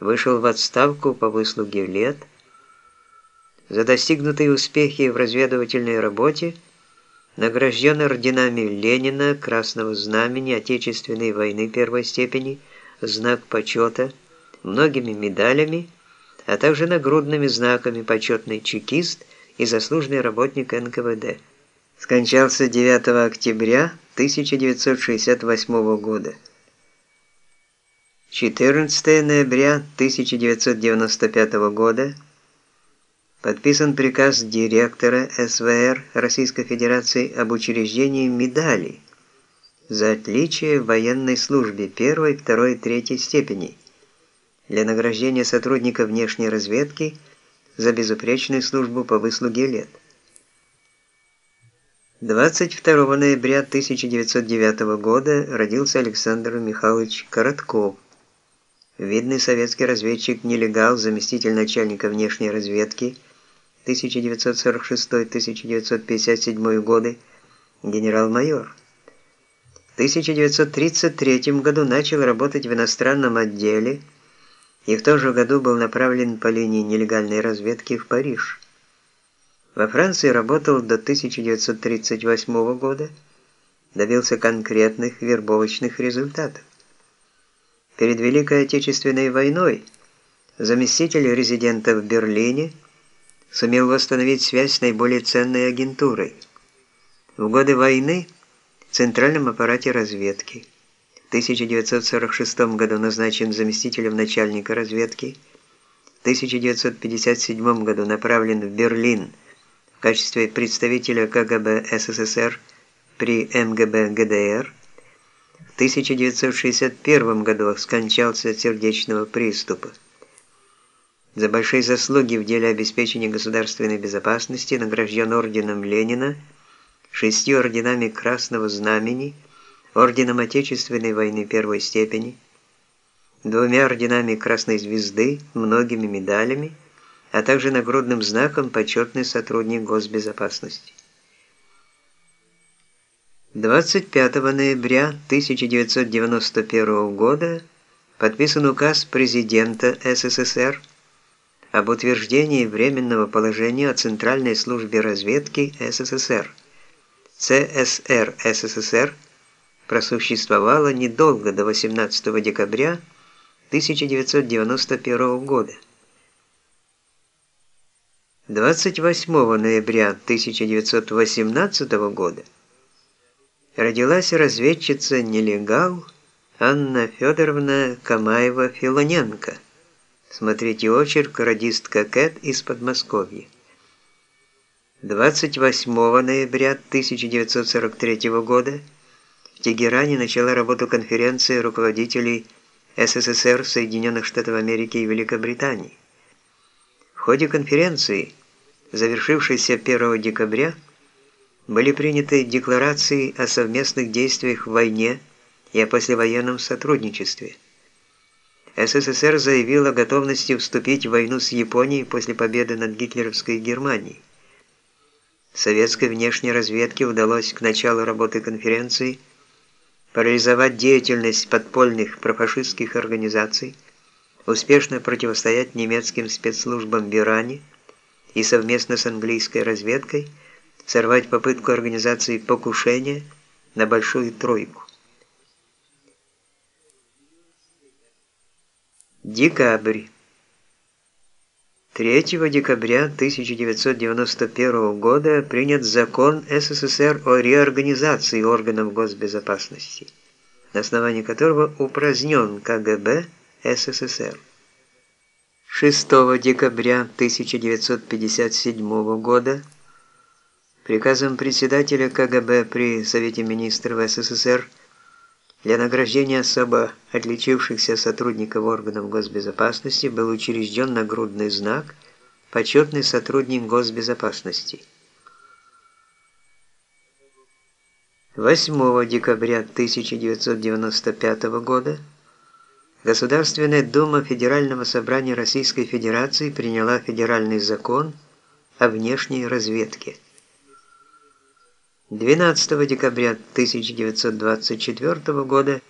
вышел в отставку по выслуге лет, за достигнутые успехи в разведывательной работе награжден орденами Ленина, Красного Знамени, Отечественной войны первой степени, знак почета, многими медалями, а также нагрудными знаками почетный чекист и заслуженный работник НКВД. Скончался 9 октября 1968 года. 14 ноября 1995 года подписан приказ директора СВР Российской Федерации об учреждении медалей за отличие в военной службе первой, второй и третьей степеней для награждения сотрудника внешней разведки за безупречную службу по выслуге лет. 22 ноября 1909 года родился Александр Михайлович Коротков, видный советский разведчик-нелегал, заместитель начальника внешней разведки 1946-1957 годы, генерал-майор. В 1933 году начал работать в иностранном отделе и в том же году был направлен по линии нелегальной разведки в Париж. Во Франции работал до 1938 года, добился конкретных вербовочных результатов. Перед Великой Отечественной войной заместитель резидента в Берлине сумел восстановить связь с наиболее ценной агентурой. В годы войны в центральном аппарате разведки. В 1946 году назначен заместителем начальника разведки. В 1957 году направлен в Берлин в качестве представителя КГБ СССР при МГБ ГДР. В 1961 году скончался от сердечного приступа за большие заслуги в деле обеспечения государственной безопасности награжден орденом Ленина, шестью орденами Красного Знамени, орденом Отечественной войны первой степени, двумя орденами Красной Звезды, многими медалями, а также нагрудным знаком «Почетный сотрудник госбезопасности». 25 ноября 1991 года подписан указ президента СССР об утверждении Временного положения о Центральной службе разведки СССР. ЦСР СССР просуществовала недолго до 18 декабря 1991 года. 28 ноября 1918 года родилась разведчица-нелегал Анна Федоровна Камаева-Филоненко – Смотрите очерк «Радистка Кэт» из Подмосковья. 28 ноября 1943 года в Тегеране начала работу конференция руководителей СССР, Соединенных Штатов Америки и Великобритании. В ходе конференции, завершившейся 1 декабря, были приняты декларации о совместных действиях в войне и о послевоенном сотрудничестве – СССР заявил о готовности вступить в войну с Японией после победы над гитлеровской Германией. Советской внешней разведке удалось к началу работы конференции парализовать деятельность подпольных профашистских организаций, успешно противостоять немецким спецслужбам в Иране и совместно с английской разведкой сорвать попытку организации покушения на Большую Тройку. Декабрь. 3 декабря 1991 года принят закон СССР о реорганизации органов госбезопасности, на основании которого упразднен КГБ СССР. 6 декабря 1957 года приказом председателя КГБ при Совете министров СССР для награждения особо отличившихся сотрудников органов госбезопасности был учрежден нагрудный знак «Почетный сотрудник госбезопасности». 8 декабря 1995 года Государственная Дума Федерального собрания Российской Федерации приняла федеральный закон о внешней разведке. 12 декабря 1924 года